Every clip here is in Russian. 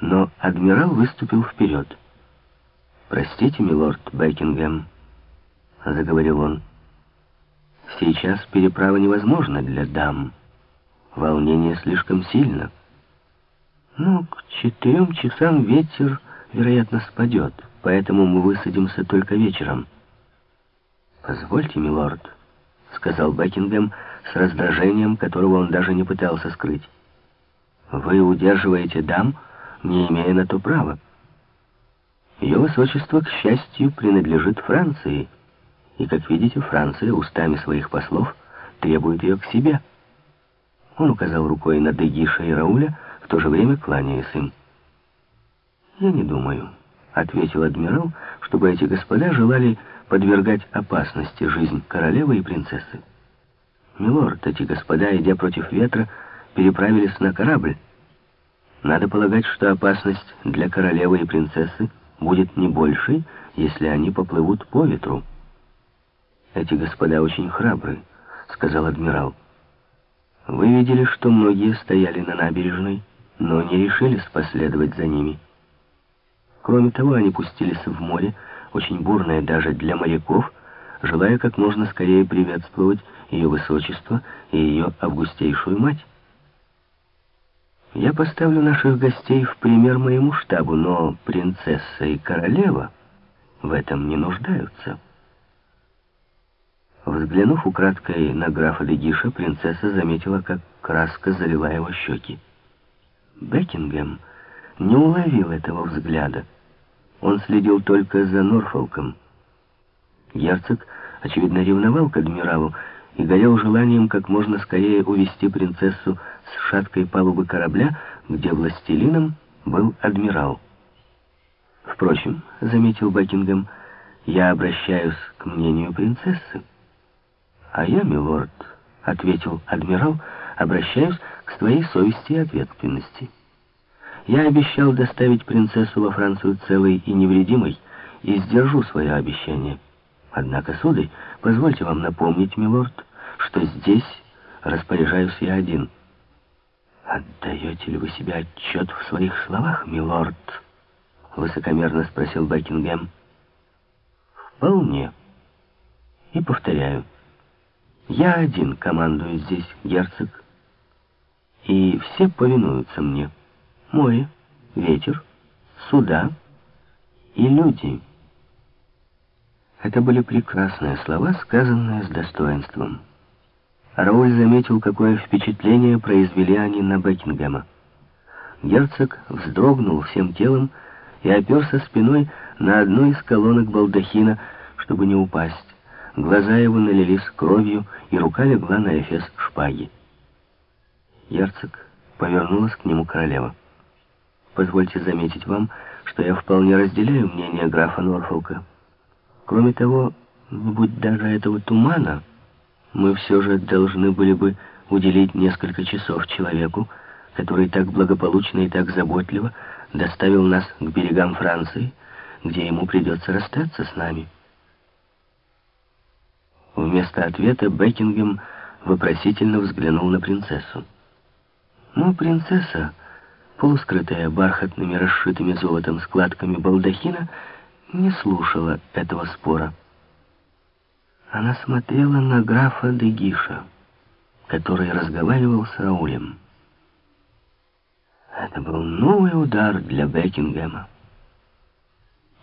но адмирал выступил вперед. «Простите, милорд Бекингем», — заговорил он. «Сейчас переправа невозможна для дам. Волнение слишком сильно. Но к четырем часам ветер, вероятно, спадет, поэтому мы высадимся только вечером». «Позвольте, милорд», — сказал Бекингем с раздражением, которого он даже не пытался скрыть. «Вы удерживаете дам, не имея на то права. Ее высочество, к счастью, принадлежит Франции, и, как видите, Франция устами своих послов требует ее к себе». Он указал рукой на Дегиша и Рауля, в то же время кланяясь им. «Я не думаю», — ответил адмирал, — «чтобы эти господа желали подвергать опасности жизнь королевы и принцессы. Милорд, эти господа, идя против ветра, переправились на корабль. Надо полагать, что опасность для королевы и принцессы будет не большей, если они поплывут по ветру. «Эти господа очень храбры», — сказал адмирал. «Вы видели, что многие стояли на набережной, но не решились последовать за ними. Кроме того, они пустились в море, очень бурное даже для моряков, желая как можно скорее приветствовать ее высочество и ее августейшую мать. Я поставлю наших гостей в пример моему штабу, но принцесса и королева в этом не нуждаются. Взглянув украдкой на графа Дегиша, принцесса заметила, как краска залила его щеки. Бекингем не уловил этого взгляда. Он следил только за Норфолком. Герцог, очевидно, ревновал к адмиралу и горел желанием как можно скорее увести принцессу с шаткой палубы корабля, где властелином был адмирал. Впрочем, заметил Бекингем, я обращаюсь к мнению принцессы. А я, милорд, ответил адмирал, обращаюсь к своей совести и ответственности. Я обещал доставить принцессу во Францию целой и невредимой, и сдержу свое обещание. Однако, сударь, позвольте вам напомнить, милорд, что здесь распоряжаюсь я один. «Отдаете ли вы себе отчет в своих словах, милорд?» — высокомерно спросил Бекингем. «Вполне. И повторяю, я один командую здесь, герцог, и все повинуются мне» море, ветер, суда и люди. Это были прекрасные слова, сказанные с достоинством. Рауль заметил, какое впечатление произвели они на Бекингема. Герцог вздрогнул всем телом и оперся спиной на одну из колонок балдахина, чтобы не упасть. Глаза его налились кровью, и рука легла на эфес шпаги. Герцог повернулась к нему королева. Позвольте заметить вам, что я вполне разделяю мнение графа Норфолка. Кроме того, не будь даже этого тумана, мы все же должны были бы уделить несколько часов человеку, который так благополучно и так заботливо доставил нас к берегам Франции, где ему придется расстаться с нами. Вместо ответа Бекингем вопросительно взглянул на принцессу. «Ну, принцесса...» полускрытая бархатными расшитыми золотом складками балдахина, не слушала этого спора. Она смотрела на графа Дегиша, который разговаривал с Раулем. Это был новый удар для Бекингема.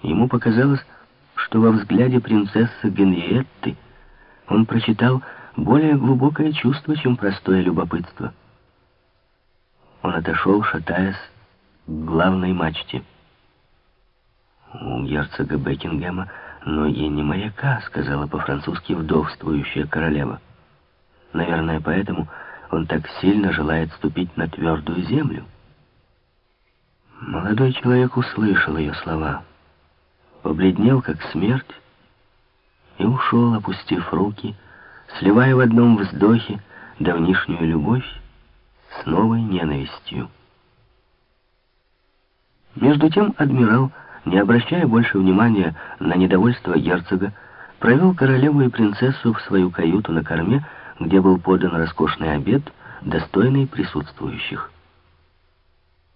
Ему показалось, что во взгляде принцессы Генриетты он прочитал более глубокое чувство, чем простое любопытство — он отошел, шатаясь, к главной мачте. «У герцога Бекингема ноги не моряка», — сказала по-французски вдовствующая королева. «Наверное, поэтому он так сильно желает ступить на твердую землю». Молодой человек услышал ее слова, побледнел, как смерть, и ушел, опустив руки, сливая в одном вздохе давнишнюю любовь с новой ненавистью. Между тем адмирал, не обращая больше внимания на недовольство герцога, провел королеву и принцессу в свою каюту на корме, где был подан роскошный обед, достойный присутствующих.